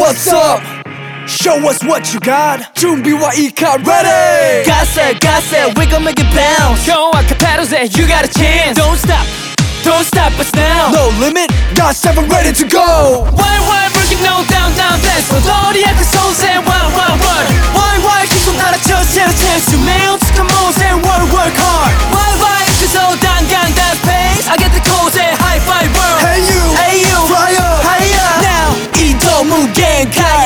what's up? Show us what you got. 준비와이카 ready. Gas it, gas it. we gon' make it bounce. Yo, I can pedal that you got a chance. Don't stop, don't stop us now. No limit, GOT7 ready to go. Why, why, breaking no down, down, dance. With all the echoes, and run, run, run. Why, why?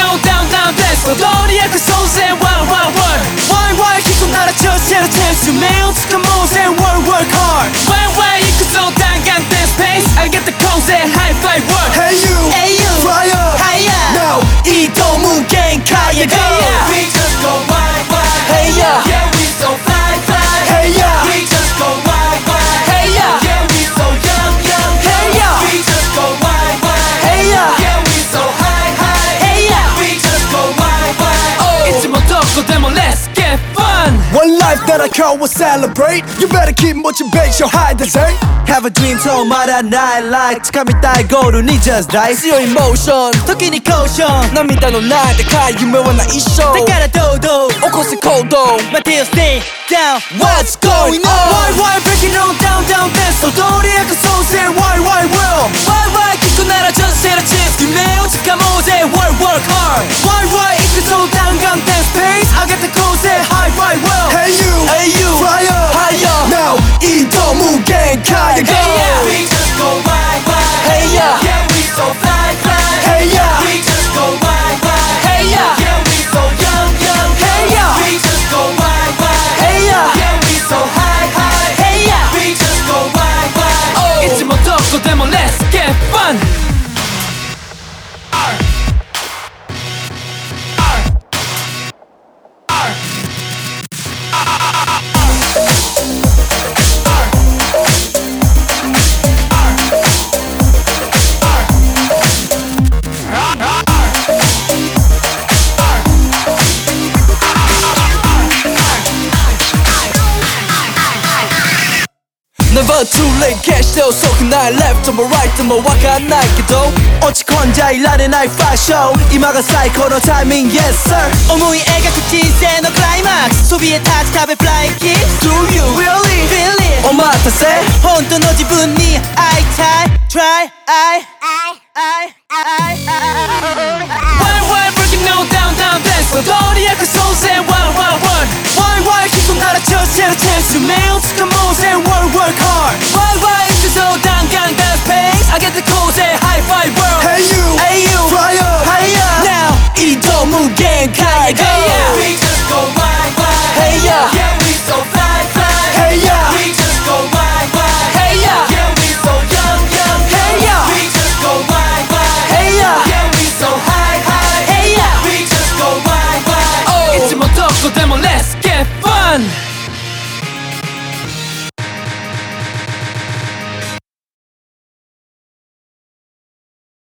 Why why breaking no down down dance. 너 너리야 그 손세 one one one. Why why 계속 날아쳐 zero chance to melt. Come on say work work hard. Why why 이그 so down down dance pace. I get the call say high five work. life that I can't will celebrate. You better keep what you base your high eh? design Have a dream so 말아 나의 die, 직감이 따위 need just die See your emotion 토끼니 caution. 난 믿다 넌 나한테 가 유명한 나 이쇼 때깔아 도도 Of course it's cold though. My dear stay down What's going on? Why why breaking on down down dance so don't react so say why why well Why why? 기껏 날아 전세라 chips 김내오 직감 오제 work work hard. Why why? It's so down down dance pace I get the cold say five will. Hey you, Hey Never too late cash で遅くない Left も Right もわかんないけど落ち込んじゃいられないファッション今が最高のタイミング Yes sir 思い描く人生のクライマックスそびえ立つ壁 Flying kiss Do you really? Feel it お待たせ本当の自分に会いたい Try I I 에 go